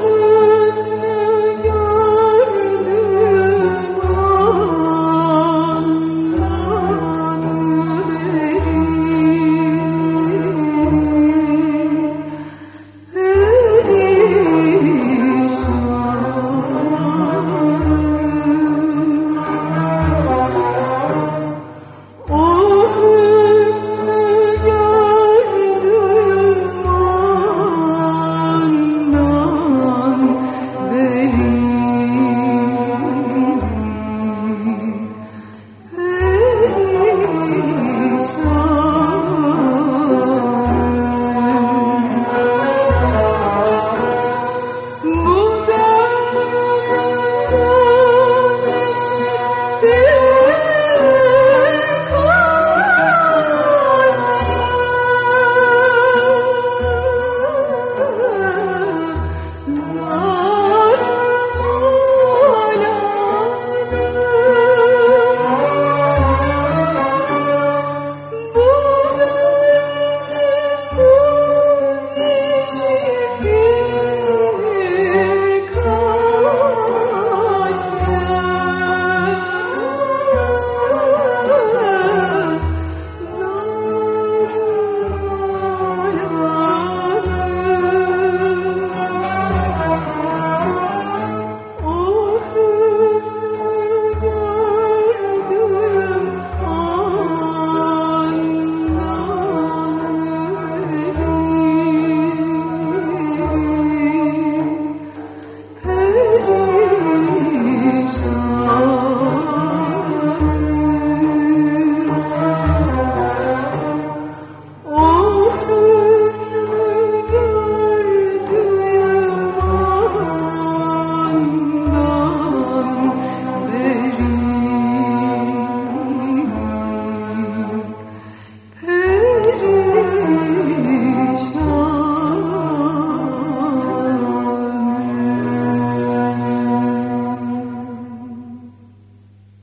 Christmas.